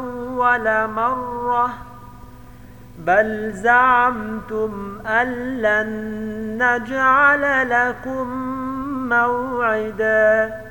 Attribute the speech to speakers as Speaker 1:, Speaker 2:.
Speaker 1: أول مرة. بل زعمتم أن لن نجعل لكم موعداً.